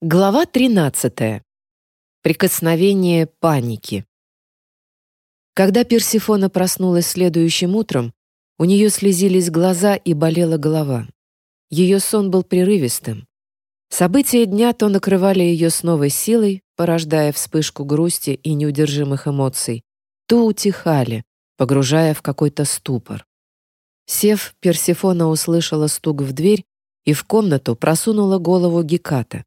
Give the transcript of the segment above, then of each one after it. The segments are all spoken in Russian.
Глава 13. Прикосновение паники. Когда Персифона проснулась следующим утром, у нее слезились глаза и болела голова. Ее сон был прерывистым. События дня то накрывали ее с новой силой, порождая вспышку грусти и неудержимых эмоций, то утихали, погружая в какой-то ступор. Сев, Персифона услышала стук в дверь и в комнату просунула голову Геката.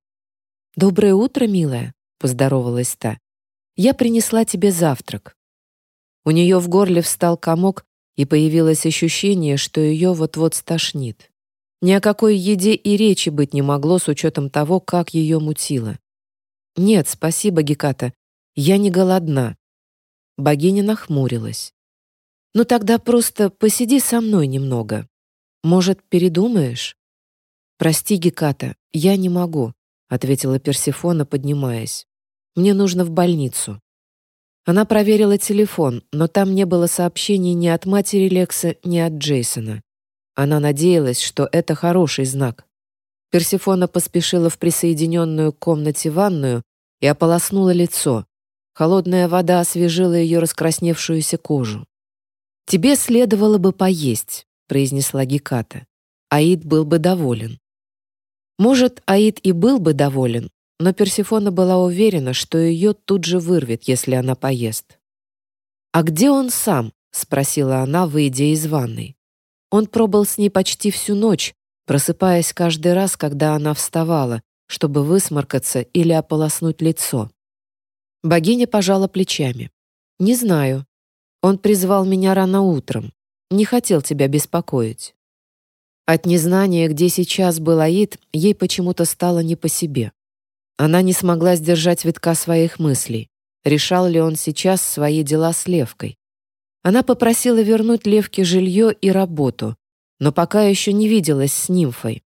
«Доброе утро, милая», — поздоровалась та. «Я принесла тебе завтрак». У нее в горле встал комок, и появилось ощущение, что ее вот-вот стошнит. Ни о какой еде и речи быть не могло с учетом того, как ее мутило. «Нет, спасибо, Геката, я не голодна». Богиня нахмурилась. «Ну тогда просто посиди со мной немного. Может, передумаешь?» «Прости, Геката, я не могу ответила Персефона, поднимаясь. Мне нужно в больницу. Она проверила телефон, но там не было сообщений ни от матери Лекса, ни от Джейсона. Она надеялась, что это хороший знак. Персефона поспешила в присоединенную к комнате ванную и ополоснула лицо. Холодная вода освежила ее раскрасневшуюся кожу. «Тебе следовало бы поесть», — произнесла Геката. Аид был бы доволен. Может, Аид и был бы доволен, но Персефона была уверена, что ее тут же вырвет, если она поест. «А где он сам?» — спросила она, выйдя из ванной. Он пробыл с ней почти всю ночь, просыпаясь каждый раз, когда она вставала, чтобы высморкаться или ополоснуть лицо. Богиня пожала плечами. «Не знаю. Он призвал меня рано утром. Не хотел тебя беспокоить». От незнания, где сейчас был Аид, ей почему-то стало не по себе. Она не смогла сдержать витка своих мыслей. Решал ли он сейчас свои дела с Левкой? Она попросила вернуть Левке жилье и работу, но пока еще не виделась с нимфой.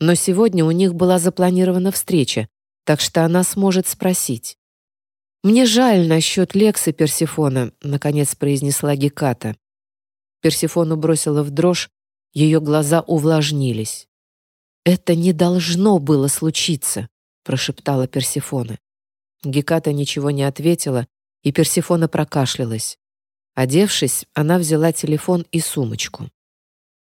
Но сегодня у них была запланирована встреча, так что она сможет спросить. «Мне жаль насчет Лекса Персифона», — наконец произнесла Геката. Персифону бросила в дрожь, ее глаза увлажнились. «Это не должно было случиться», — прошептала Персифона. Геката ничего не ответила, и Персифона прокашлялась. Одевшись, она взяла телефон и сумочку.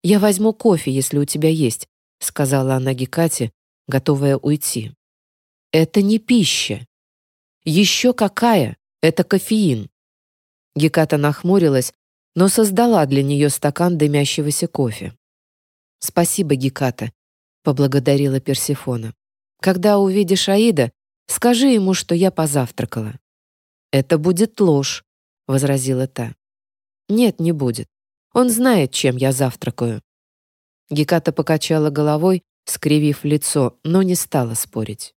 «Я возьму кофе, если у тебя есть», — сказала она Гекате, готовая уйти. «Это не пища». «Еще какая? Это кофеин». Геката нахмурилась, но создала для нее стакан дымящегося кофе. «Спасибо, Геката», — поблагодарила Персифона. «Когда увидишь Аида, скажи ему, что я позавтракала». «Это будет ложь», — возразила та. «Нет, не будет. Он знает, чем я завтракаю». Геката покачала головой, скривив лицо, но не стала спорить.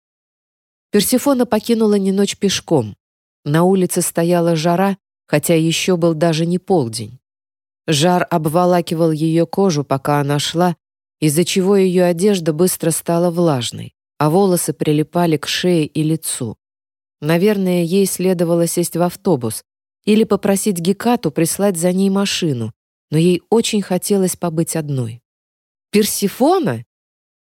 Персифона покинула не ночь пешком. На улице стояла жара, хотя еще был даже не полдень. Жар обволакивал ее кожу, пока она шла, из-за чего ее одежда быстро стала влажной, а волосы прилипали к шее и лицу. Наверное, ей следовало сесть в автобус или попросить Гекату прислать за ней машину, но ей очень хотелось побыть одной. «Персифона?»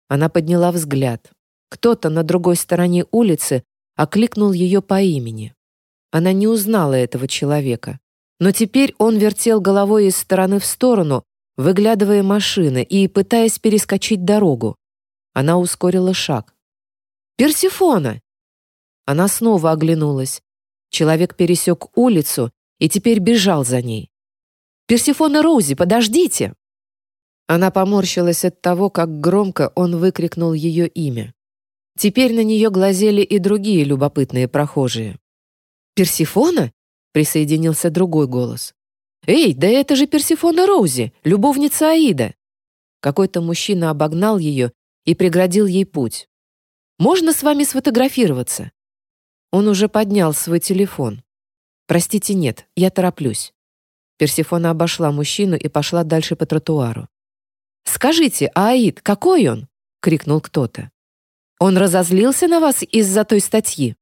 Она подняла взгляд. Кто-то на другой стороне улицы окликнул ее по имени. Она не узнала этого человека. Но теперь он вертел головой из стороны в сторону, выглядывая машины и пытаясь перескочить дорогу. Она ускорила шаг. «Персифона!» Она снова оглянулась. Человек пересек улицу и теперь бежал за ней. «Персифона Роузи, подождите!» Она поморщилась от того, как громко он выкрикнул ее имя. Теперь на нее глазели и другие любопытные прохожие. «Персифона?» — присоединился другой голос. «Эй, да это же Персифона Роузи, любовница Аида!» Какой-то мужчина обогнал ее и преградил ей путь. «Можно с вами сфотографироваться?» Он уже поднял свой телефон. «Простите, нет, я тороплюсь». Персифона обошла мужчину и пошла дальше по тротуару. «Скажите, Аид, какой он?» — крикнул кто-то. «Он разозлился на вас из-за той статьи?»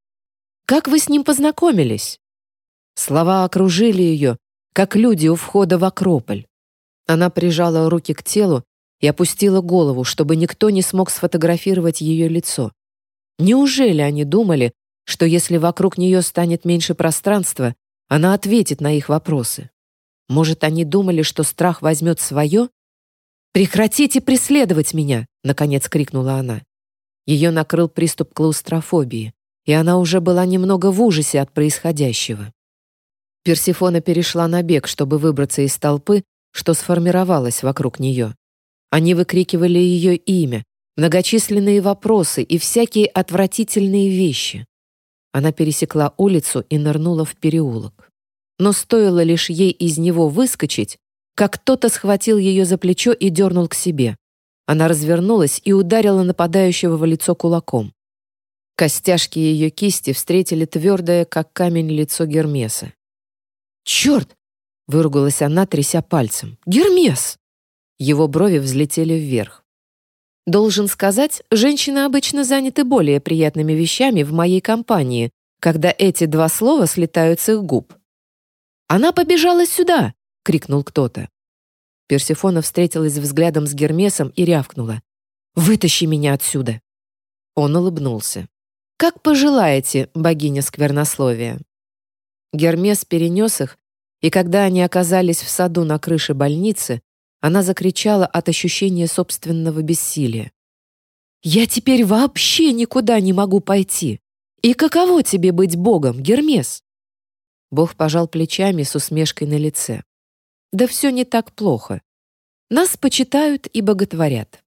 Как вы с ним познакомились?» Слова окружили ее, как люди у входа в Акрополь. Она прижала руки к телу и опустила голову, чтобы никто не смог сфотографировать ее лицо. Неужели они думали, что если вокруг нее станет меньше пространства, она ответит на их вопросы? Может, они думали, что страх возьмет свое? «Прекратите преследовать меня!» — наконец крикнула она. Ее накрыл приступ клаустрофобии, и она уже была немного в ужасе от происходящего. Персифона перешла на бег, чтобы выбраться из толпы, что сформировалась вокруг нее. Они выкрикивали ее имя, многочисленные вопросы и всякие отвратительные вещи. Она пересекла улицу и нырнула в переулок. Но стоило лишь ей из него выскочить, как кто-то схватил ее за плечо и дернул к себе. Она развернулась и ударила нападающего в лицо кулаком. Костяшки ее кисти встретили твердое, как камень, лицо Гермеса. «Черт!» — выругалась она, тряся пальцем. «Гермес!» Его брови взлетели вверх. Должен сказать, женщины обычно заняты более приятными вещами в моей компании, когда эти два слова слетают с их губ. «Она побежала сюда!» — крикнул кто-то. Персифона встретилась взглядом с Гермесом и рявкнула. «Вытащи меня отсюда!» Он улыбнулся. «Как пожелаете, богиня сквернословия». Гермес перенес их, и когда они оказались в саду на крыше больницы, она закричала от ощущения собственного бессилия. «Я теперь вообще никуда не могу пойти! И каково тебе быть богом, Гермес?» Бог пожал плечами с усмешкой на лице. «Да все не так плохо. Нас почитают и боготворят».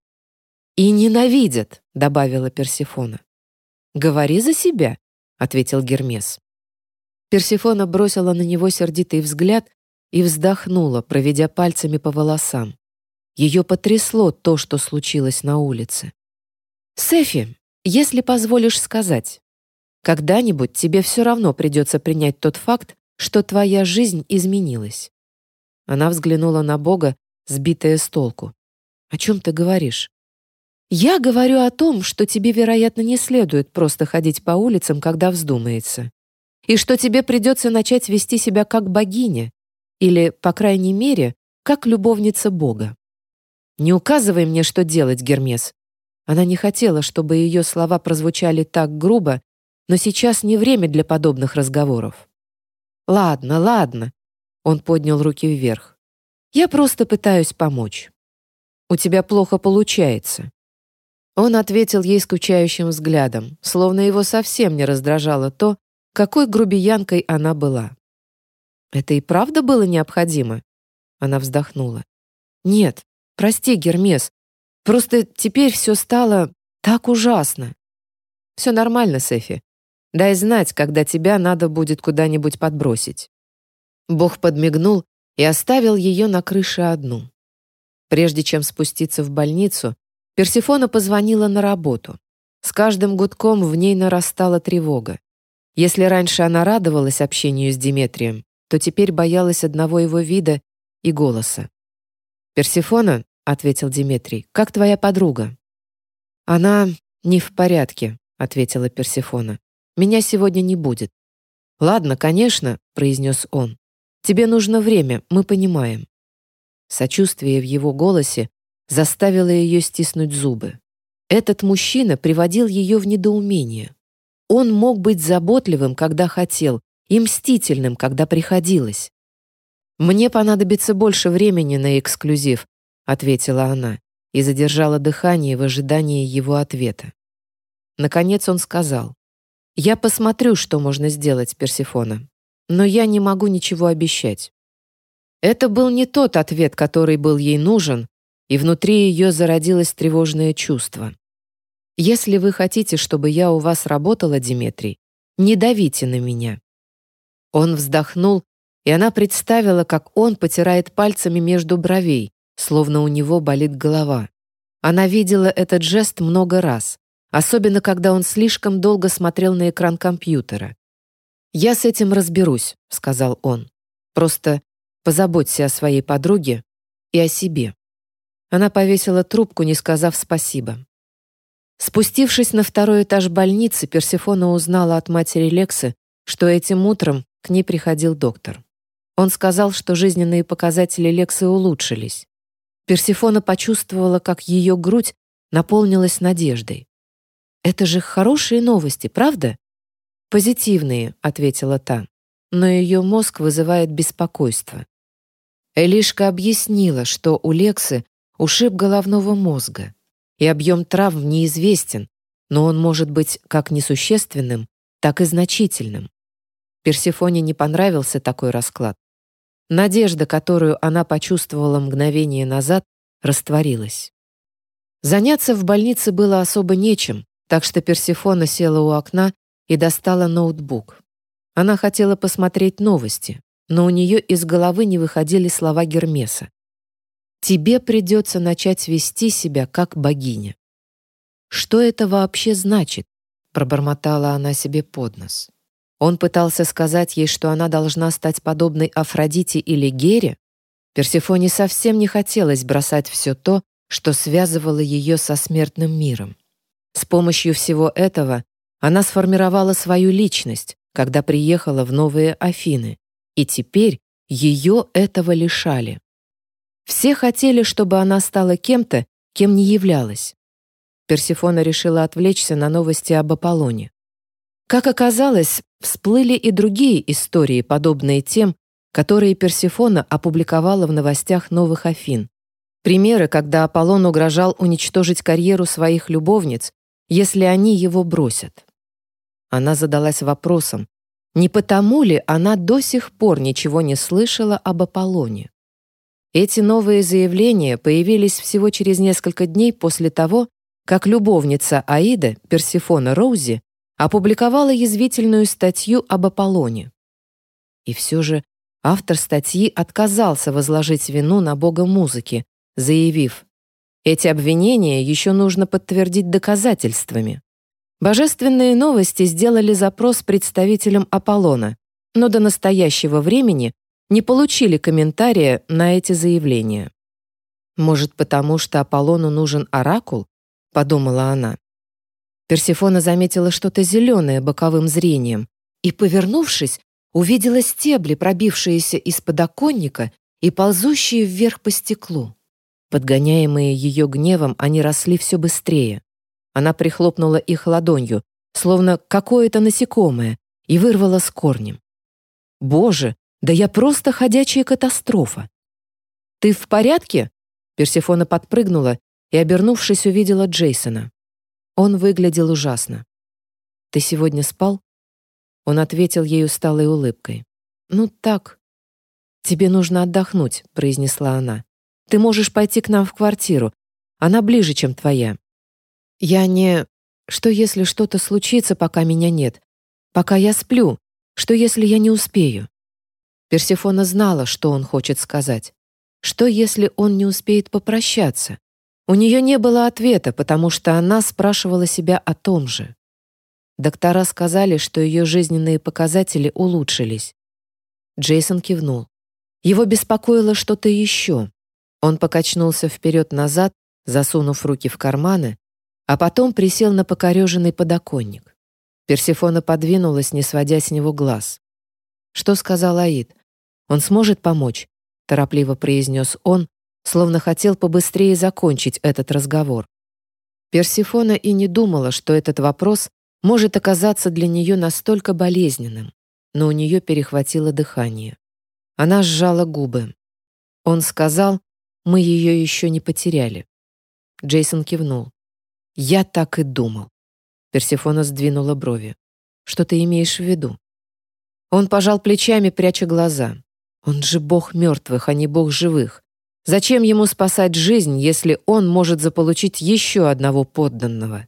«И ненавидят», — добавила Персифона. «Говори за себя», — ответил Гермес. Персифона бросила на него сердитый взгляд и вздохнула, проведя пальцами по волосам. Ее потрясло то, что случилось на улице. «Сефи, если позволишь сказать, когда-нибудь тебе все равно придется принять тот факт, что твоя жизнь изменилась». Она взглянула на Бога, сбитая с толку. «О чем ты говоришь?» «Я говорю о том, что тебе, вероятно, не следует просто ходить по улицам, когда вздумается, и что тебе придется начать вести себя как богиня, или, по крайней мере, как любовница Бога. «Не указывай мне, что делать, Гермес». Она не хотела, чтобы ее слова прозвучали так грубо, но сейчас не время для подобных разговоров. «Ладно, ладно», — он поднял руки вверх. «Я просто пытаюсь помочь. У тебя плохо получается». Он ответил ей скучающим взглядом, словно его совсем не раздражало то, какой грубиянкой она была. Это и правда было необходимо? Она вздохнула. Нет, прости, Гермес. Просто теперь все стало так ужасно. Все нормально, Сефи. Дай знать, когда тебя надо будет куда-нибудь подбросить. Бог подмигнул и оставил ее на крыше одну. Прежде чем спуститься в больницу, Персифона позвонила на работу. С каждым гудком в ней нарастала тревога. Если раньше она радовалась общению с Диметрием, то теперь боялась одного его вида и голоса. «Персифона», — ответил Диметрий, — «как твоя подруга?» «Она не в порядке», — ответила Персифона. «Меня сегодня не будет». «Ладно, конечно», — произнес он. «Тебе нужно время, мы понимаем». Сочувствие в его голосе заставило ее стиснуть зубы. Этот мужчина приводил ее в недоумение. Он мог быть заботливым, когда хотел, и мстительным, когда приходилось. «Мне понадобится больше времени на эксклюзив», — ответила она и задержала дыхание в ожидании его ответа. Наконец он сказал, «Я посмотрю, что можно сделать, Персифона, но я не могу ничего обещать». Это был не тот ответ, который был ей нужен, и внутри ее зародилось тревожное чувство. «Если вы хотите, чтобы я у вас работала, Диметрий, не давите на меня. Он вздохнул, и она представила, как он потирает пальцами между бровей, словно у него болит голова. Она видела этот жест много раз, особенно когда он слишком долго смотрел на экран компьютера. «Я с этим разберусь», — сказал он. «Просто позаботься о своей подруге и о себе». Она повесила трубку, не сказав спасибо. Спустившись на второй этаж больницы, Персефона узнала от матери Лексы, что этим утром к ней приходил доктор. Он сказал, что жизненные показатели Лексы улучшились. Персифона почувствовала, как ее грудь наполнилась надеждой. Это же хорошие новости, правда? Позитивные, ответила та, но ее мозг вызывает беспокойство. Элишка объяснила, что у Лексы ушиб головного мозга, и объем травм неизвестен, но он может быть как несущественным, так и значительным. Персефоне не понравился такой расклад. Надежда, которую она почувствовала мгновение назад, растворилась. Заняться в больнице было особо нечем, так что Персефона села у окна и достала ноутбук. Она хотела посмотреть новости, но у нее из головы не выходили слова Гермеса. «Тебе придется начать вести себя как богиня». «Что это вообще значит?» — пробормотала она себе под нос. Он пытался сказать ей, что она должна стать подобной Афродите или Гере. Персефоне совсем не хотелось бросать все то, что связывало ее со смертным миром. С помощью всего этого она сформировала свою личность, когда приехала в Новые Афины, и теперь ее этого лишали. Все хотели, чтобы она стала кем-то, кем не являлась. Персефона решила отвлечься на новости об Аполлоне. Как оказалось, всплыли и другие истории, подобные тем, которые Персефона опубликовала в новостях Новых Афин. Примеры, когда Аполлон угрожал уничтожить карьеру своих любовниц, если они его бросят. Она задалась вопросом, не потому ли она до сих пор ничего не слышала об Аполлоне? Эти новые заявления появились всего через несколько дней после того, как любовница Аида, Персифона Роузи, опубликовала язвительную статью об Аполлоне. И все же автор статьи отказался возложить вину на бога музыки, заявив, «Эти обвинения еще нужно подтвердить доказательствами». Божественные новости сделали запрос представителям Аполлона, но до настоящего времени не получили комментария на эти заявления. «Может, потому что Аполлону нужен оракул?» — подумала она. Персефона заметила что-то зеленое боковым зрением и, повернувшись, увидела стебли, пробившиеся из подоконника и ползущие вверх по стеклу. Подгоняемые ее гневом, они росли все быстрее. Она прихлопнула их ладонью, словно какое-то насекомое, и вырвала с корнем. «Боже, да я просто ходячая катастрофа!» «Ты в порядке?» Персефона подпрыгнула и, обернувшись, увидела Джейсона. Он выглядел ужасно. «Ты сегодня спал?» Он ответил ей усталой улыбкой. «Ну так». «Тебе нужно отдохнуть», — произнесла она. «Ты можешь пойти к нам в квартиру. Она ближе, чем твоя. Я не... Что если что-то случится, пока меня нет? Пока я сплю? Что если я не успею? Персефона знала, что он хочет сказать. Что если он не успеет попрощаться? У нее не было ответа, потому что она спрашивала себя о том же. Доктора сказали, что ее жизненные показатели улучшились. Джейсон кивнул. Его беспокоило что-то еще. Он покачнулся вперед-назад, засунув руки в карманы, а потом присел на покореженный подоконник. Персефона подвинулась, не сводя с него глаз. «Что сказал Аид? Он сможет помочь?» — торопливо произнес он, словно хотел побыстрее закончить этот разговор. Персефона и не думала, что этот вопрос может оказаться для нее настолько болезненным, но у нее перехватило дыхание. Она сжала губы. Он сказал, мы ее еще не потеряли. Джейсон кивнул. «Я так и думал». Персефона сдвинула брови. «Что ты имеешь в виду?» Он пожал плечами, пряча глаза. «Он же бог мертвых, а не бог живых. Зачем ему спасать жизнь, если он может заполучить еще одного подданного?»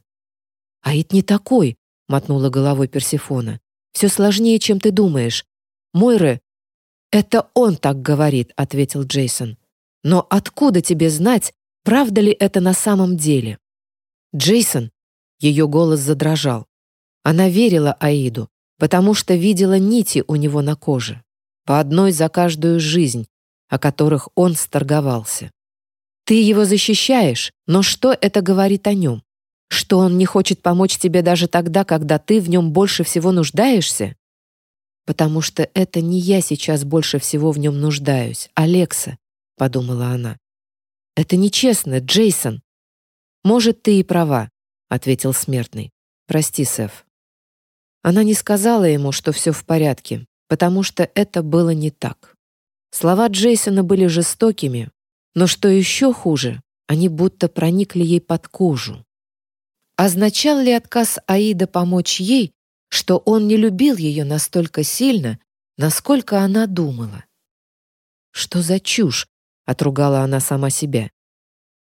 «Аид не такой», — мотнула головой Персефона. «Все сложнее, чем ты думаешь. Мойры...» «Это он так говорит», — ответил Джейсон. «Но откуда тебе знать, правда ли это на самом деле?» «Джейсон!» Ее голос задрожал. Она верила Аиду, потому что видела нити у него на коже, по одной за каждую жизнь, о которых он сторговался. Ты его защищаешь, но что это говорит о нем? Что он не хочет помочь тебе даже тогда, когда ты в нем больше всего нуждаешься? Потому что это не я сейчас больше всего в нем нуждаюсь, Алекса, подумала она. Это нечестно, Джейсон. «Может, ты и права», — ответил смертный. Прости, Сеф». Она не сказала ему, что все в порядке, потому что это было не так. Слова Джейсона были жестокими, но что еще хуже, они будто проникли ей под кожу. Означал ли отказ Аида помочь ей, что он не любил ее настолько сильно, насколько она думала? «Что за чушь?» — отругала она сама себя.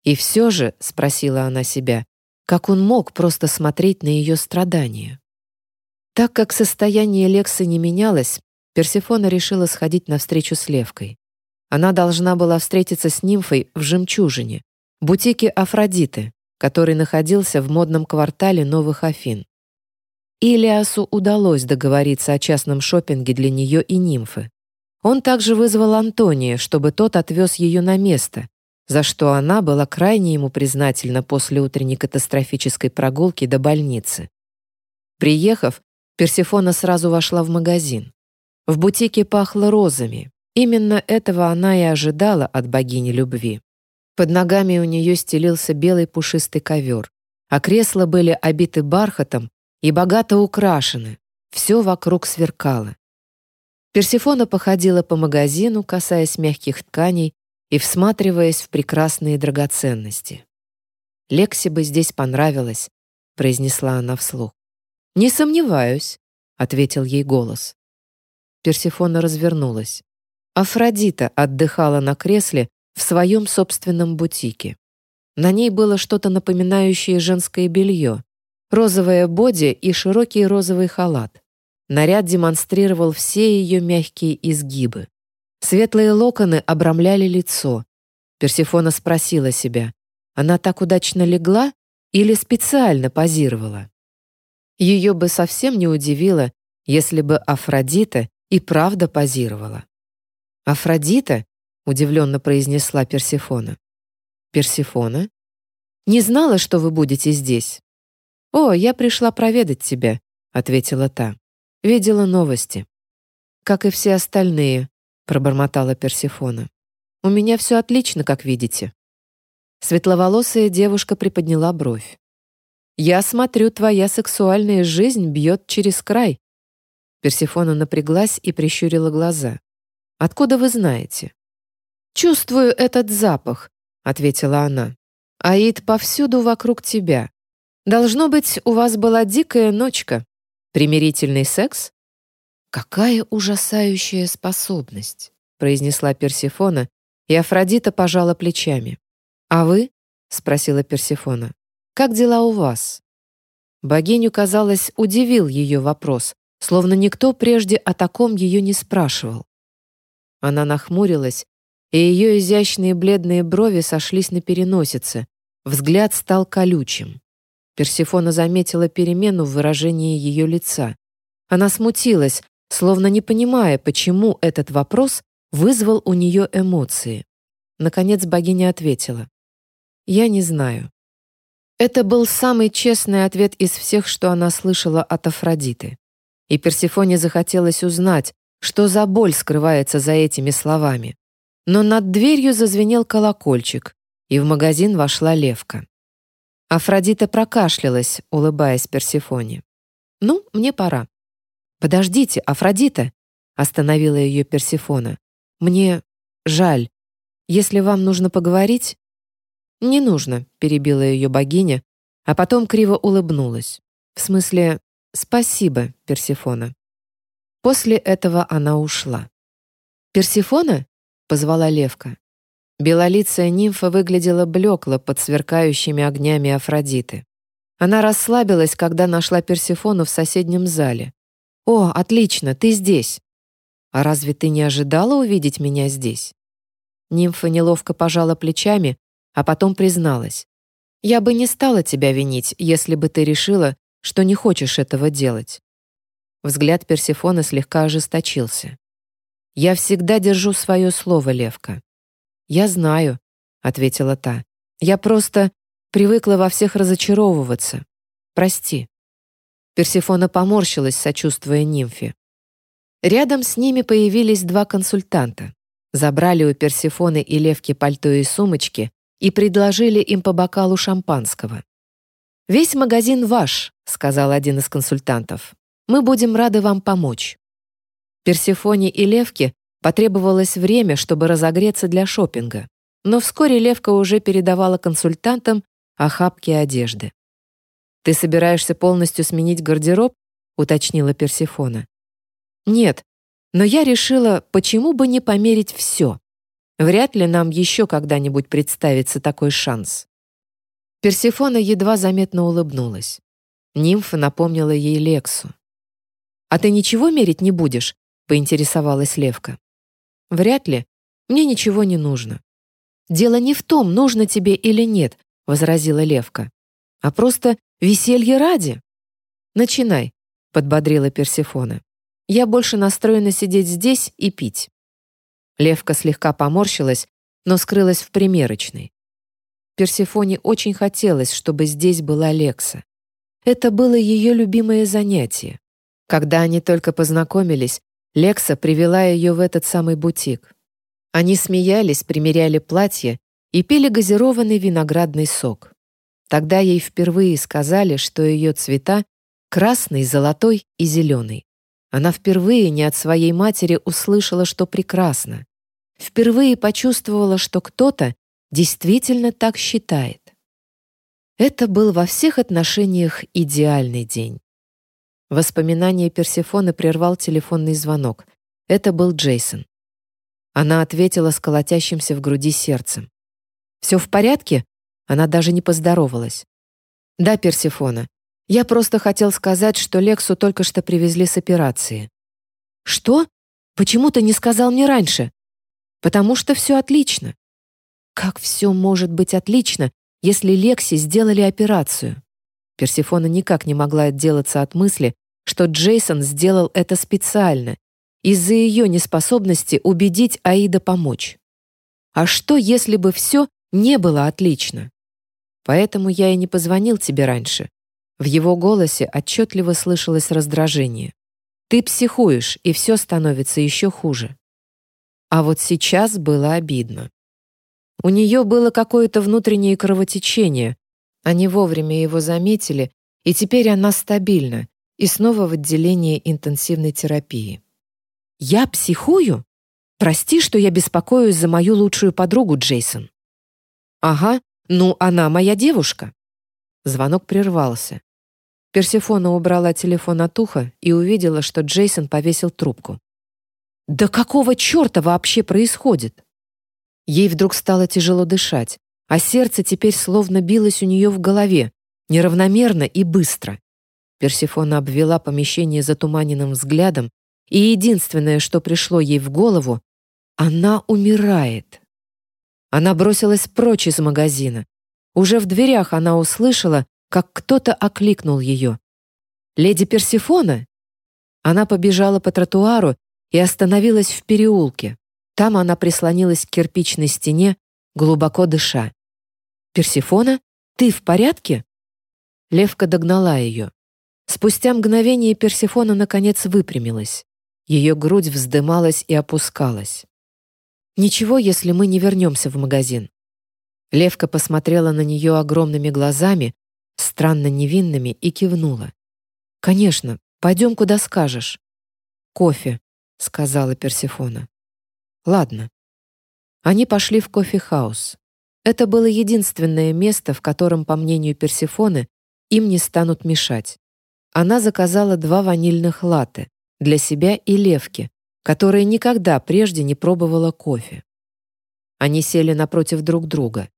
И все же, — спросила она себя, — как он мог просто смотреть на ее страдания? Так как состояние Лексы не менялось, Персефона решила сходить навстречу с Левкой. Она должна была встретиться с нимфой в «Жемчужине», бутике Афродиты, который находился в модном квартале Новых Афин. Илиасу удалось договориться о частном шопинге для нее и нимфы. Он также вызвал Антония, чтобы тот отвез ее на место, за что она была крайне ему признательна после утренней катастрофической прогулки до больницы. Приехав, Персефона сразу вошла в магазин. В бутике пахло розами. Именно этого она и ожидала от богини любви. Под ногами у нее стелился белый пушистый ковер, а кресла были обиты бархатом и богато украшены. Все вокруг сверкало. Персифона походила по магазину, касаясь мягких тканей и всматриваясь в прекрасные драгоценности. «Лекси бы здесь понравилось», — произнесла она вслух. «Не сомневаюсь», — ответил ей голос. Персифона развернулась. Афродита отдыхала на кресле в своем собственном бутике. На ней было что-то напоминающее женское белье, розовое боди и широкий розовый халат. Наряд демонстрировал все ее мягкие изгибы. Светлые локоны обрамляли лицо. Персифона спросила себя, она так удачно легла или специально позировала? Ее бы совсем не удивило, если бы Афродита и правда позировала. Афродита удивленно произнесла Персефона. Персефона? Не знала, что вы будете здесь. О, я пришла проведать тебя, ответила та. Видела новости. Как и все остальные, пробормотала Персефона. У меня все отлично, как видите. Светловолосая девушка приподняла бровь. «Я смотрю, твоя сексуальная жизнь бьет через край». Персефона напряглась и прищурила глаза. «Откуда вы знаете?» «Чувствую этот запах», — ответила она. «Аид повсюду вокруг тебя. Должно быть, у вас была дикая ночка. Примирительный секс?» «Какая ужасающая способность», — произнесла Персифона, и Афродита пожала плечами. «А вы?» — спросила Персифона. «Как дела у вас?» Богиню, казалось, удивил ее вопрос, словно никто прежде о таком ее не спрашивал. Она нахмурилась и ее изящные бледные брови сошлись на переносице. Взгляд стал колючим. Персифона заметила перемену в выражении ее лица. Она смутилась, словно не понимая, почему этот вопрос вызвал у нее эмоции. Наконец богиня ответила. «Я не знаю». Это был самый честный ответ из всех, что она слышала от Афродиты. И Персифоне захотелось узнать, что за боль скрывается за этими словами. Но над дверью зазвенел колокольчик, и в магазин вошла Левка. Афродита прокашлялась, улыбаясь Персефоне. «Ну, мне пора». «Подождите, Афродита!» — остановила ее Персефона. «Мне жаль. Если вам нужно поговорить...» «Не нужно», — перебила ее богиня, а потом криво улыбнулась. В смысле, спасибо, Персефона. После этого она ушла. «Персефона?» — позвала Левка. Белолицая нимфа выглядела блекло под сверкающими огнями Афродиты. Она расслабилась, когда нашла Персефону в соседнем зале. «О, отлично, ты здесь!» «А разве ты не ожидала увидеть меня здесь?» Нимфа неловко пожала плечами, а потом призналась. «Я бы не стала тебя винить, если бы ты решила, что не хочешь этого делать». Взгляд Персефоны слегка ожесточился. «Я всегда держу свое слово, Левка». «Я знаю», — ответила та. «Я просто привыкла во всех разочаровываться. Прости». Персефона поморщилась, сочувствуя нимфе. Рядом с ними появились два консультанта. Забрали у Персефоны и Левки пальто и сумочки и предложили им по бокалу шампанского. «Весь магазин ваш», — сказал один из консультантов. «Мы будем рады вам помочь». Персефоне и Левке потребовалось время, чтобы разогреться для шопинга, но вскоре Левка уже передавала консультантам охапки одежды. «Ты собираешься полностью сменить гардероб?» — уточнила Персефона. «Нет, но я решила, почему бы не померить все. Вряд ли нам еще когда-нибудь представится такой шанс». Персефона едва заметно улыбнулась. Нимфа напомнила ей Лексу. «А ты ничего мерить не будешь?» — поинтересовалась Левка. «Вряд ли. Мне ничего не нужно». «Дело не в том, нужно тебе или нет», — возразила Левка, «а просто веселье ради». «Начинай», — подбодрила Персефона. Я больше настроена сидеть здесь и пить». Левка слегка поморщилась, но скрылась в примерочной. Персефоне очень хотелось, чтобы здесь была Лекса. Это было ее любимое занятие. Когда они только познакомились, Лекса привела ее в этот самый бутик. Они смеялись, примеряли платье и пили газированный виноградный сок. Тогда ей впервые сказали, что ее цвета — красный, золотой и зеленый. Она впервые не от своей матери услышала, что прекрасно. Впервые почувствовала, что кто-то действительно так считает. Это был во всех отношениях идеальный день. Воспоминание Персефоны прервал телефонный звонок. Это был Джейсон. Она ответила с колотящимся в груди сердцем. «Все в порядке?» Она даже не поздоровалась. «Да, Персефона. Я просто хотел сказать, что Лексу только что привезли с операции. Что? Почему ты не сказал мне раньше? Потому что все отлично. Как все может быть отлично, если Лекси сделали операцию? Персифона никак не могла отделаться от мысли, что Джейсон сделал это специально, из-за ее неспособности убедить Аида помочь. А что, если бы все не было отлично? Поэтому я и не позвонил тебе раньше. В его голосе отчетливо слышалось раздражение. «Ты психуешь, и все становится еще хуже». А вот сейчас было обидно. У нее было какое-то внутреннее кровотечение. Они вовремя его заметили, и теперь она стабильна и снова в отделении интенсивной терапии. «Я психую? Прости, что я беспокоюсь за мою лучшую подругу, Джейсон». «Ага, ну она моя девушка». Звонок прервался. Персефона убрала телефон от уха и увидела, что Джейсон повесил трубку. «Да какого черта вообще происходит?» Ей вдруг стало тяжело дышать, а сердце теперь словно билось у нее в голове, неравномерно и быстро. Персефона обвела помещение затуманенным взглядом, и единственное, что пришло ей в голову, она умирает. Она бросилась прочь из магазина. Уже в дверях она услышала, как кто-то окликнул ее. «Леди Персифона?» Она побежала по тротуару и остановилась в переулке. Там она прислонилась к кирпичной стене, глубоко дыша. «Персифона, ты в порядке?» Левка догнала ее. Спустя мгновение Персифона наконец выпрямилась. Ее грудь вздымалась и опускалась. «Ничего, если мы не вернемся в магазин». Левка посмотрела на нее огромными глазами, странно невинными, и кивнула. «Конечно, пойдем, куда скажешь». «Кофе», — сказала Персифона. «Ладно». Они пошли в кофе-хаус. Это было единственное место, в котором, по мнению Персифоны, им не станут мешать. Она заказала два ванильных латте для себя и Левки, которая никогда прежде не пробовала кофе. Они сели напротив друг друга.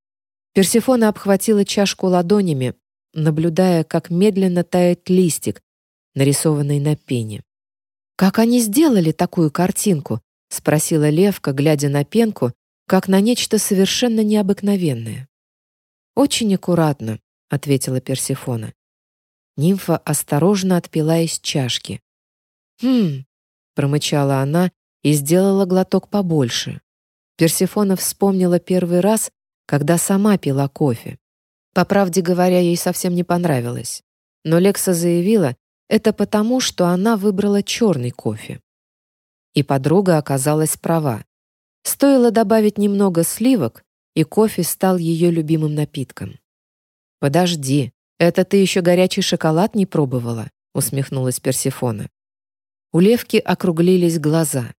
Персифона обхватила чашку ладонями, наблюдая, как медленно тает листик, нарисованный на пене. «Как они сделали такую картинку?» — спросила Левка, глядя на пенку, как на нечто совершенно необыкновенное. «Очень аккуратно», — ответила Персифона. Нимфа осторожно отпила из чашки. «Хм», — промычала она и сделала глоток побольше. Персифона вспомнила первый раз, когда сама пила кофе. По правде говоря, ей совсем не понравилось. Но Лекса заявила, это потому, что она выбрала черный кофе. И подруга оказалась права. Стоило добавить немного сливок, и кофе стал ее любимым напитком. «Подожди», «Это ты еще горячий шоколад не пробовала?» — усмехнулась Персифона. У Левки округлились глаза.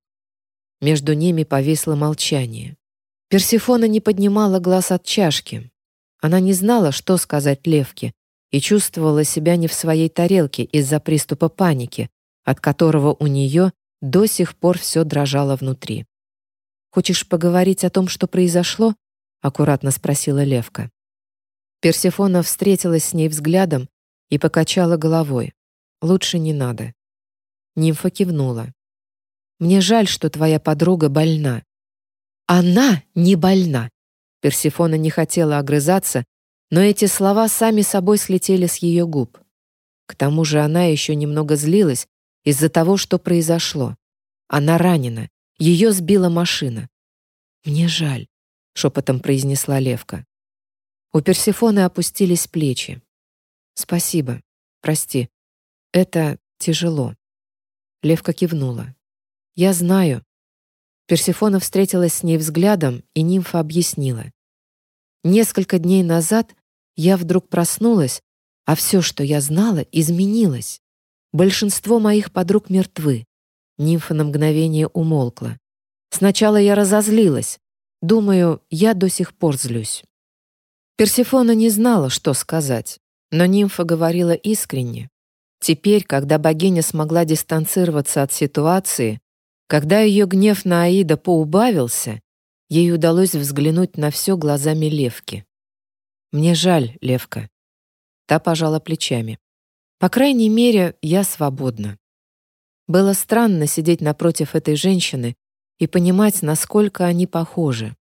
Между ними повисло молчание. Персифона не поднимала глаз от чашки. Она не знала, что сказать Левке, и чувствовала себя не в своей тарелке из-за приступа паники, от которого у нее до сих пор все дрожало внутри. «Хочешь поговорить о том, что произошло?» — аккуратно спросила Левка. Персефона встретилась с ней взглядом и покачала головой. «Лучше не надо». Нимфа кивнула. «Мне жаль, что твоя подруга больна». «Она не больна!» Персефона не хотела огрызаться, но эти слова сами собой слетели с ее губ. К тому же она еще немного злилась из-за того, что произошло. Она ранена, ее сбила машина. «Мне жаль», — шепотом произнесла Левка. У Персефоны опустились плечи. «Спасибо. Прости. Это тяжело». Левка кивнула. «Я знаю». Персефона встретилась с ней взглядом, и нимфа объяснила. «Несколько дней назад я вдруг проснулась, а все, что я знала, изменилось. Большинство моих подруг мертвы. Нимфа на мгновение умолкла. Сначала я разозлилась. Думаю, я до сих пор злюсь. Персефона не знала, что сказать, но нимфа говорила искренне. Теперь, когда богиня смогла дистанцироваться от ситуации, когда ее гнев на Аида поубавился, ей удалось взглянуть на все глазами Левки. Мне жаль, Левка. Та пожала плечами. По крайней мере, я свободна. Было странно сидеть напротив этой женщины и понимать, насколько они похожи.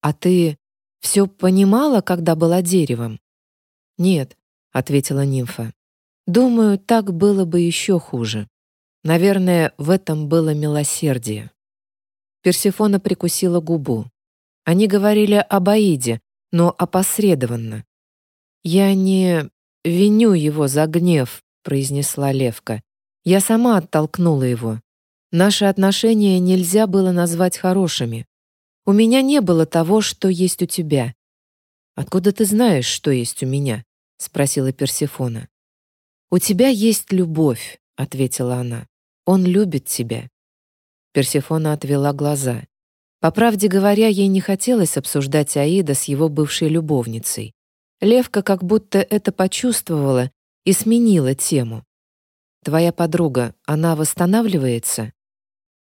А ты все понимала, когда была деревом? Нет, ответила нимфа. Думаю, так было бы еще хуже. Наверное, в этом было милосердие. Персефона прикусила губу. Они говорили об Аиде, но опосредованно. «Я не виню его за гнев», — произнесла Левка. «Я сама оттолкнула его. Наши отношения нельзя было назвать хорошими. У меня не было того, что есть у тебя». «Откуда ты знаешь, что есть у меня?» — спросила Персефона. «У тебя есть любовь», — ответила она. «Он любит тебя». Персефона отвела глаза. По правде говоря, ей не хотелось обсуждать Аида с его бывшей любовницей. Левка как будто это почувствовала и сменила тему. «Твоя подруга, она восстанавливается?»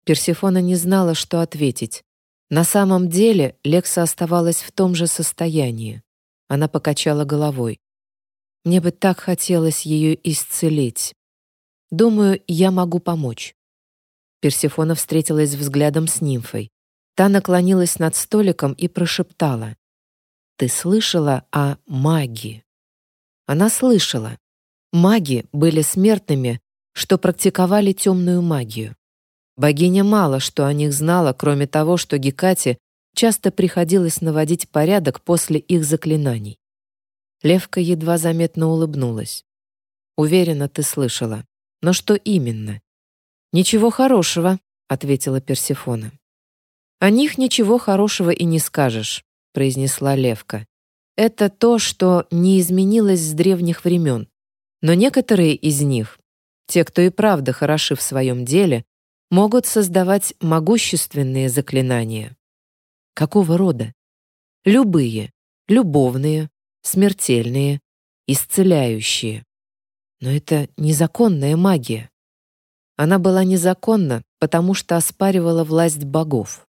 Персефона не знала, что ответить. На самом деле Лекса оставалась в том же состоянии. Она покачала головой. «Мне бы так хотелось ее исцелить. Думаю, я могу помочь». Персефона встретилась взглядом с нимфой. Та наклонилась над столиком и прошептала. «Ты слышала о магии?» Она слышала. Маги были смертными, что практиковали темную магию. Богиня мало что о них знала, кроме того, что Гекате часто приходилось наводить порядок после их заклинаний. Левка едва заметно улыбнулась. «Уверена, ты слышала. Но что именно?» «Ничего хорошего», — ответила Персефона. «О них ничего хорошего и не скажешь», — произнесла Левка. «Это то, что не изменилось с древних времен. Но некоторые из них, те, кто и правда хороши в своем деле, могут создавать могущественные заклинания». «Какого рода?» «Любые. Любовные, смертельные, исцеляющие. Но это незаконная магия. Она была незаконна, потому что оспаривала власть богов.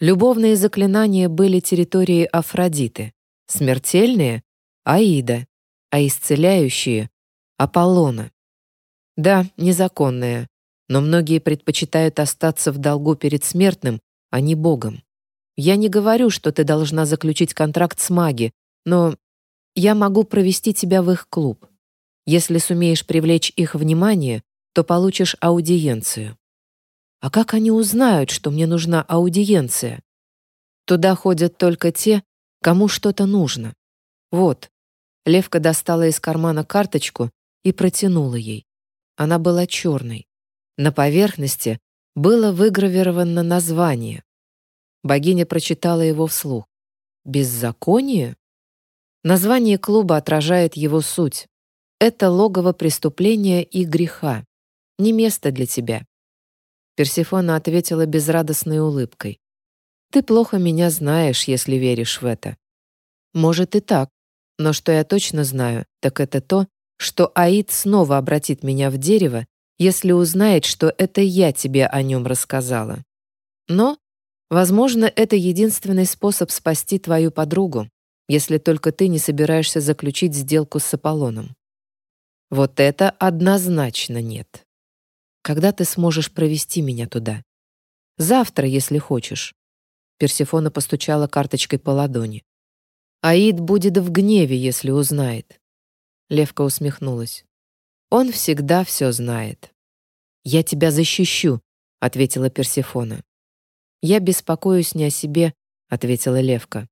Любовные заклинания были территорией Афродиты, смертельные — Аида, а исцеляющие — Аполлона. Да, незаконные, но многие предпочитают остаться в долгу перед смертным, а не Богом. Я не говорю, что ты должна заключить контракт с маги, но я могу провести тебя в их клуб. Если сумеешь привлечь их внимание, то получишь аудиенцию. А как они узнают, что мне нужна аудиенция? Туда ходят только те, кому что-то нужно. Вот. Левка достала из кармана карточку и протянула ей. Она была черной. На поверхности было выгравировано название. Богиня прочитала его вслух. «Беззаконие?» Название клуба отражает его суть. Это логово преступления и греха. Не место для тебя. Персифона ответила безрадостной улыбкой. Ты плохо меня знаешь, если веришь в это. Может и так, но что я точно знаю, так это то, что Аид снова обратит меня в дерево, если узнает, что это я тебе о нем рассказала. Но, возможно, это единственный способ спасти твою подругу, если только ты не собираешься заключить сделку с Аполлоном. Вот это однозначно нет. Когда ты сможешь провести меня туда? Завтра, если хочешь. Персефона постучала карточкой по ладони. Аид будет в гневе, если узнает. Левка усмехнулась. Он всегда все знает. Я тебя защищу, ответила Персефона. Я беспокоюсь не о себе, ответила Левка.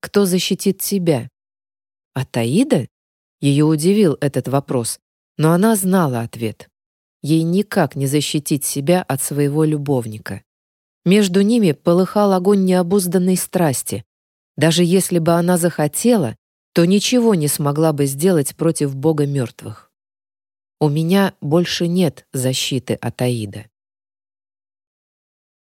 Кто защитит тебя? Атаида? Ее удивил этот вопрос, но она знала ответ. Ей никак не защитить себя от своего любовника. Между ними полыхал огонь необузданной страсти. Даже если бы она захотела, то ничего не смогла бы сделать против бога мертвых. У меня больше нет защиты от Аида.